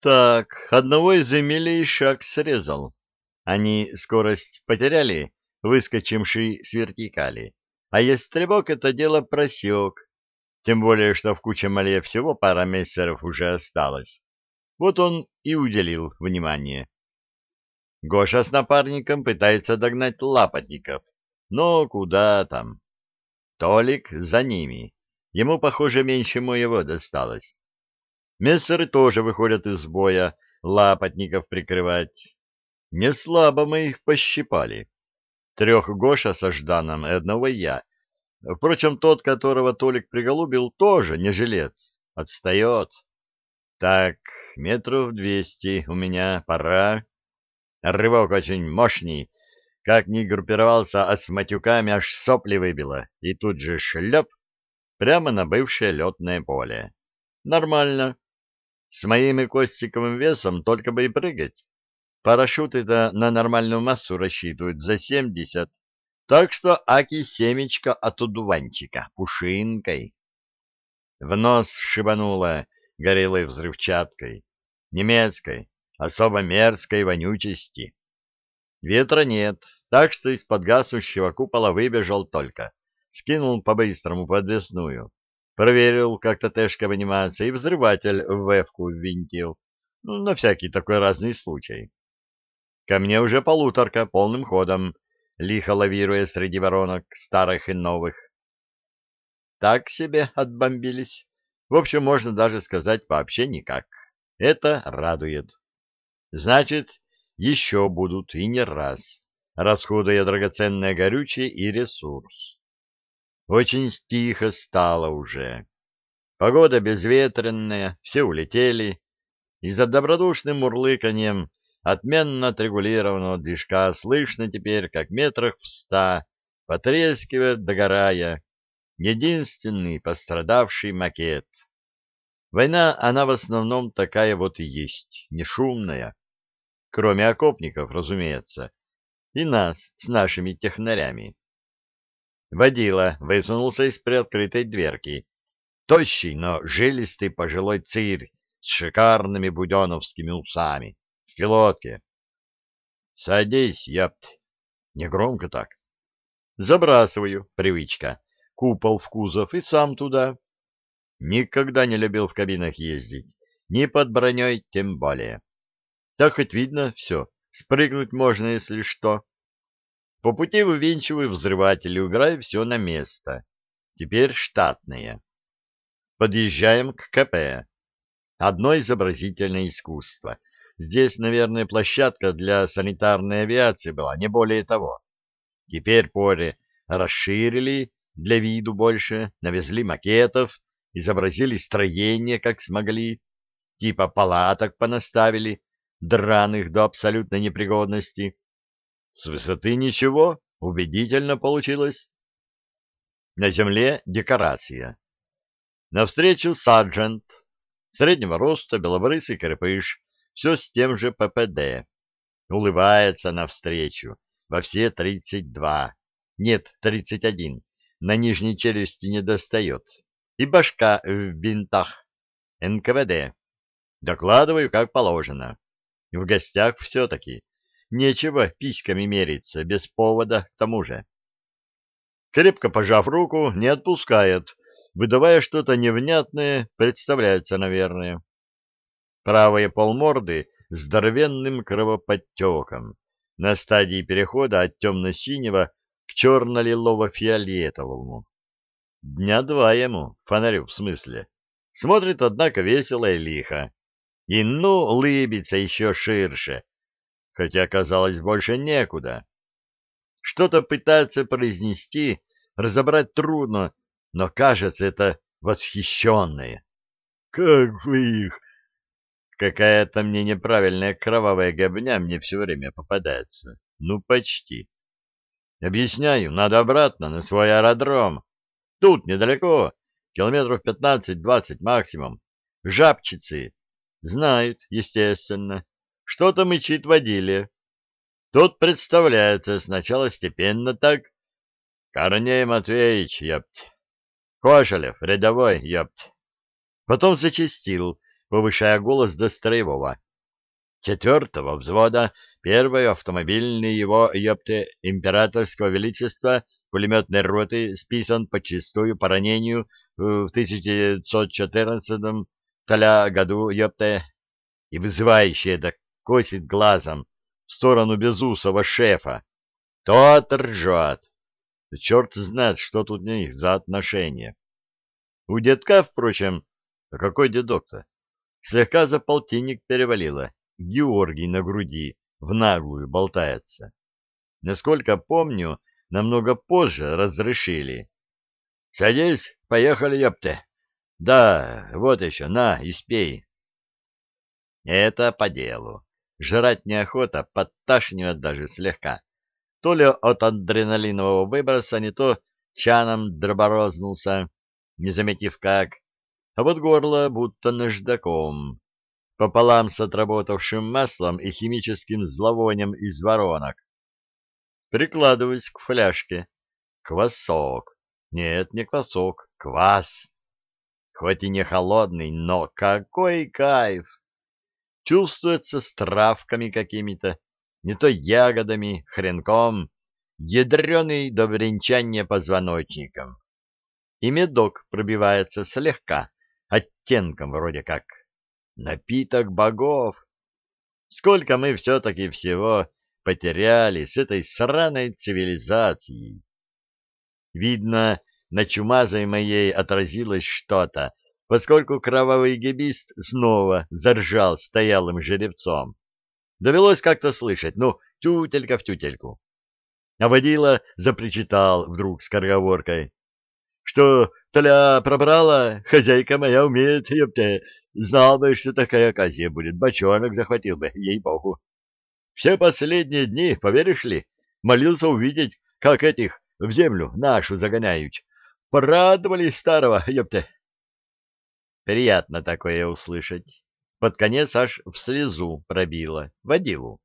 Так, одного из Эмилий шаг срезал. Они скорость потеряли, выскочивший с вертикали, а ястребок это дело просек, тем более, что в куче мале всего пара мессеров уже осталось. Вот он и уделил внимание. Гоша с напарником пытается догнать лапотников, но куда там? Толик за ними. Ему, похоже, меньше моего досталось. Мессеры тоже выходят из боя, лапотников прикрывать. Не слабо мы их пощипали. Трех Гоша со Жданом и одного я. Впрочем, тот, которого Толик приголубил, тоже не жилец. Отстает. Так, метров двести у меня, пора. Рывок очень мощный. Как ни группировался, а с матюками аж сопли выбило. И тут же шлеп прямо на бывшее летное поле. Нормально. С моим и Костиковым весом только бы и прыгать. Парашюты-то на нормальную массу рассчитывают за семьдесят, так что аки семечко от удуванчика, пушинкой. В нос шибануло горелой взрывчаткой, немецкой, особо мерзкой вонючести. Ветра нет, так что из-под гаснущего купола выбежал только, скинул по-быстрому подвесную, проверил, как ТТшка вынимается, и взрыватель в эвку ввинтил, ну, на всякий такой разный случай. Ко мне уже полуторка полным ходом, лихо лавируя среди воронок старых и новых. Так себе отбомбились. В общем, можно даже сказать вообще никак. Это радует. Значит, еще будут и не раз, расходуя драгоценное горючее и ресурс. Очень тихо стало уже. Погода безветренная, все улетели, и за добродушным мурлыканьем отменно отрегулированного движка слышно теперь, как метрах в ста, потрескивает, догорая, единственный пострадавший макет. Война, она в основном такая вот и есть, не шумная. Кроме окопников, разумеется, и нас с нашими технарями. Водила высунулся из приоткрытой дверки. Тощий, но жилистый пожилой цирь с шикарными буденовскими усами пилотке. Садись, япт. Негромко так. Забрасываю, привычка. Купол в кузов и сам туда. Никогда не любил в кабинах ездить. Ни под броней, тем более. Так хоть видно все. Спрыгнуть можно, если что. По пути вывинчиваю взрыватель и убираю все на место. Теперь штатные. Подъезжаем к КП. Одно изобразительное искусство. Здесь, наверное, площадка для санитарной авиации была, не более того. Теперь поле расширили для виду больше, навезли макетов, изобразили строение, как смогли, типа палаток понаставили, драных до абсолютной непригодности. С высоты ничего, убедительно получилось. На земле декорация. Навстречу саджент, среднего роста, белобрысый крепыш, все с тем же ППД. Улыбается навстречу во все тридцать два. Нет, тридцать один. На нижней челюсти не достает. И башка в бинтах. НКВД. Докладываю, как положено. В гостях все-таки. Нечего письками мериться, без повода к тому же. Крепко пожав руку, не отпускает, выдавая что-то невнятное, представляется, наверное правая полморды здоровенным кровоподтеком на стадии перехода от темно-синего к черно-лилово-фиолетовому. Дня два ему, фонарю в смысле. Смотрит, однако, весело и лихо. И ну, улыбится еще ширше, хотя, казалось, больше некуда. Что-то пытается произнести, разобрать трудно, но кажется это восхищенное. «Как вы их Какая-то мне неправильная кровавая гобня мне все время попадается. Ну, почти. Объясняю, надо обратно, на свой аэродром. Тут, недалеко, километров пятнадцать-двадцать максимум. Жабчицы. Знают, естественно. Что-то мычит водиле. Тут представляется сначала степенно так. Корней Матвеевич, ёпть. Кошелев, рядовой, ёпть. Потом зачастил повышая голос до строевого. Четвертого взвода первой автомобильной его, ёпте, императорского величества пулеметной роты списан почистую по ранению в 1914 толя году, ёпте, и вызывающее да косит глазом в сторону безусого шефа. Тот ржет. Черт знает, что тут у них за отношения. У детка, впрочем, какой дедок-то? Слегка за полтинник перевалило. Георгий на груди в наглую болтается. Насколько помню, намного позже разрешили. — Садись, поехали, ёпте. — Да, вот еще, на, испей. Это по делу. Жрать неохота, подташнивает даже слегка. То ли от адреналинового выброса, не то чаном дроборознулся, не заметив как, а вот горло будто наждаком пополам с отработавшим маслом и химическим зловонием из воронок. Прикладываюсь к фляжке. Квасок. Нет, не квасок, квас. Хоть и не холодный, но какой кайф! Чувствуется с травками какими-то, не то ягодами, хренком, ядреный до бренчания позвоночником. И медок пробивается слегка, оттенком вроде как. Напиток богов! Сколько мы все-таки всего потеряли с этой сраной цивилизацией! Видно, на чумазой моей отразилось что-то, поскольку кровавый гибист снова заржал стоялым жеребцом. Довелось как-то слышать, ну, тютелька в тютельку. А водила запричитал вдруг с корговоркой. — Что, Толя пробрала? Хозяйка моя умеет, ёпте, Знал бы, что такая оказия будет, бочонок захватил бы, ей-богу. Все последние дни, поверишь ли, молился увидеть, как этих в землю нашу загоняют. Порадовали старого, ёпте. Приятно такое услышать. Под конец аж в слезу пробило, водилу.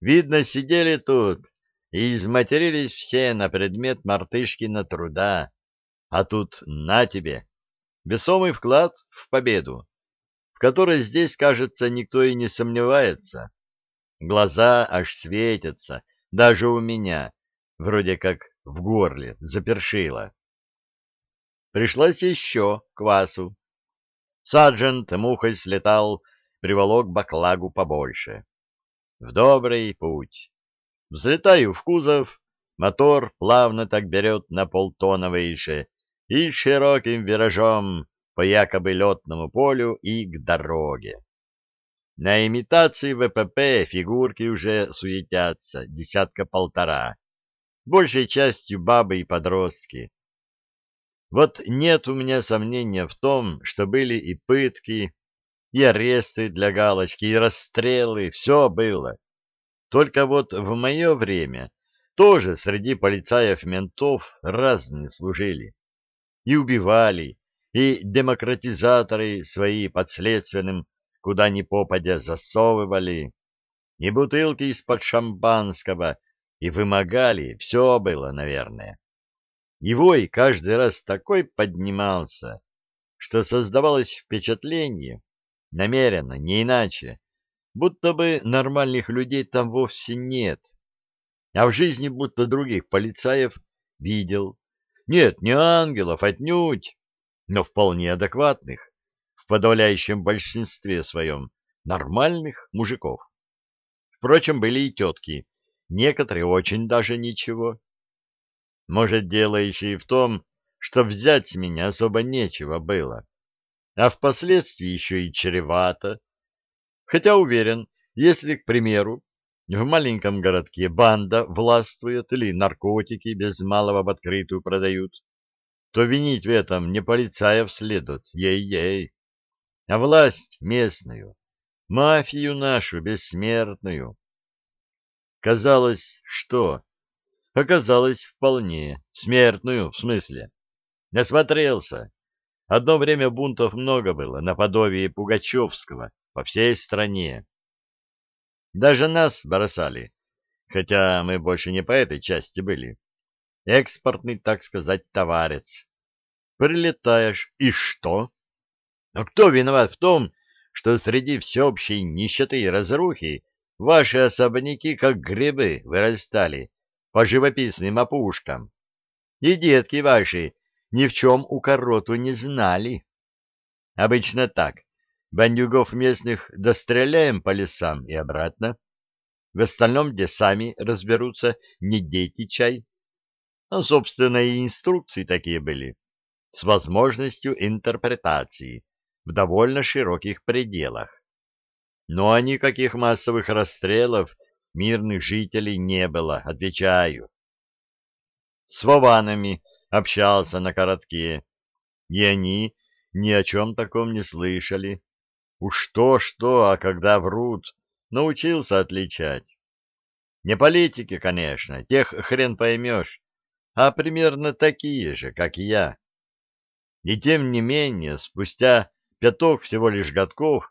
Видно, сидели тут и изматерились все на предмет мартышкина труда. А тут на тебе, весомый вклад в победу, в которой здесь, кажется, никто и не сомневается. Глаза аж светятся, даже у меня, вроде как в горле запершило. Пришлось еще квасу. Саджент мухой слетал, приволок баклагу побольше. В добрый путь. Взлетаю в кузов, мотор плавно так берет на полтона выше, и широким виражом по якобы летному полю и к дороге. На имитации ВПП фигурки уже суетятся, десятка-полтора, большей частью бабы и подростки. Вот нет у меня сомнения в том, что были и пытки, и аресты для галочки, и расстрелы, все было. Только вот в мое время тоже среди полицаев-ментов разные служили и убивали, и демократизаторы свои подследственным куда ни попадя засовывали, и бутылки из-под шампанского, и вымогали, все было, наверное. И вой каждый раз такой поднимался, что создавалось впечатление, намеренно, не иначе, будто бы нормальных людей там вовсе нет, а в жизни будто других полицаев видел, нет, не ангелов, отнюдь, но вполне адекватных, в подавляющем большинстве своем, нормальных мужиков. Впрочем, были и тетки, некоторые очень даже ничего. Может, дело еще и в том, что взять с меня особо нечего было, а впоследствии еще и чревато. Хотя уверен, если, к примеру, в маленьком городке банда властвует или наркотики без малого в открытую продают, то винить в этом не полицаев следует, ей-ей, а власть местную, мафию нашу бессмертную. Казалось, что? Оказалось, вполне. Смертную, в смысле. Насмотрелся. Одно время бунтов много было, наподобие Пугачевского, по всей стране. Даже нас бросали, хотя мы больше не по этой части были. Экспортный, так сказать, товарец. Прилетаешь, и что? Но кто виноват в том, что среди всеобщей нищеты и разрухи ваши особняки, как грибы, вырастали по живописным опушкам? И детки ваши ни в чем укороту не знали. Обычно так. Бандюгов местных достреляем по лесам и обратно. В остальном, где сами разберутся, не дети чай. Ну, собственно, и инструкции такие были, с возможностью интерпретации в довольно широких пределах. Но никаких массовых расстрелов мирных жителей не было, отвечаю. С вованами общался на коротке, и они ни о чем таком не слышали. Уж то-что, а когда врут, научился отличать. Не политики, конечно, тех хрен поймешь, а примерно такие же, как и я. И тем не менее, спустя пяток всего лишь годков,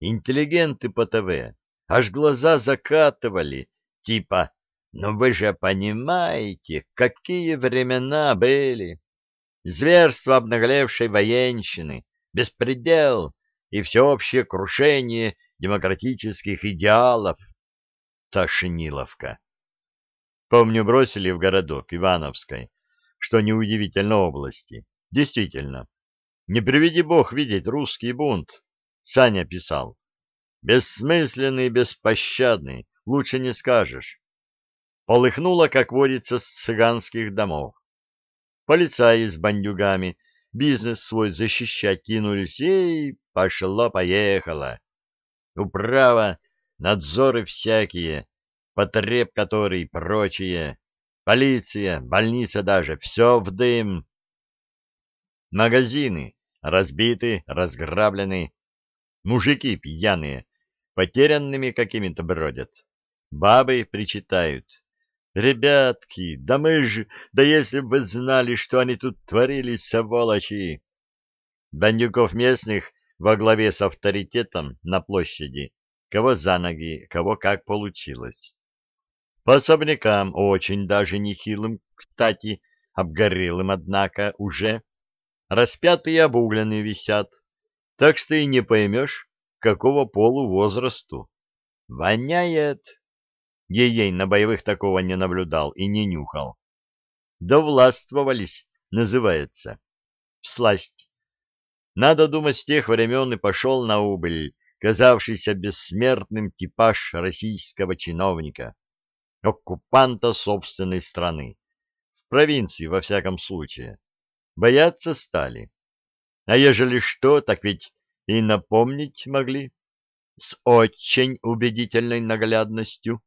интеллигенты по ТВ аж глаза закатывали, типа «Ну вы же понимаете, какие времена были!» Зверство обнаглевшей военщины, беспредел и всеобщее крушение демократических идеалов. Тошниловка. Помню, бросили в городок Ивановской, что неудивительно области. Действительно, не приведи бог видеть русский бунт, Саня писал. Бессмысленный, беспощадный, лучше не скажешь. Полыхнуло, как водится, с цыганских домов. Полицаи с бандюгами бизнес свой защищать кинулись, и пошло-поехало. Управа, надзоры всякие, потреб который прочие, полиция, больница даже, все в дым. Магазины разбиты, разграблены. Мужики пьяные, потерянными какими-то бродят. Бабы причитают. Ребятки, да мы же, да если бы вы знали, что они тут творили, сволочи! Бандюков местных во главе с авторитетом на площади, кого за ноги, кого как получилось. По особнякам очень даже нехилым, кстати, обгорелым, однако, уже распятые обугленные висят, так что и не поймешь, какого полу возрасту. Воняет. Ей-ей на боевых такого не наблюдал и не нюхал. Довластвовались, называется. Всласть. Надо думать, с тех времен и пошел на убыль, казавшийся бессмертным типаж российского чиновника, оккупанта собственной страны, в провинции во всяком случае. Бояться стали. А ежели что, так ведь и напомнить могли с очень убедительной наглядностью.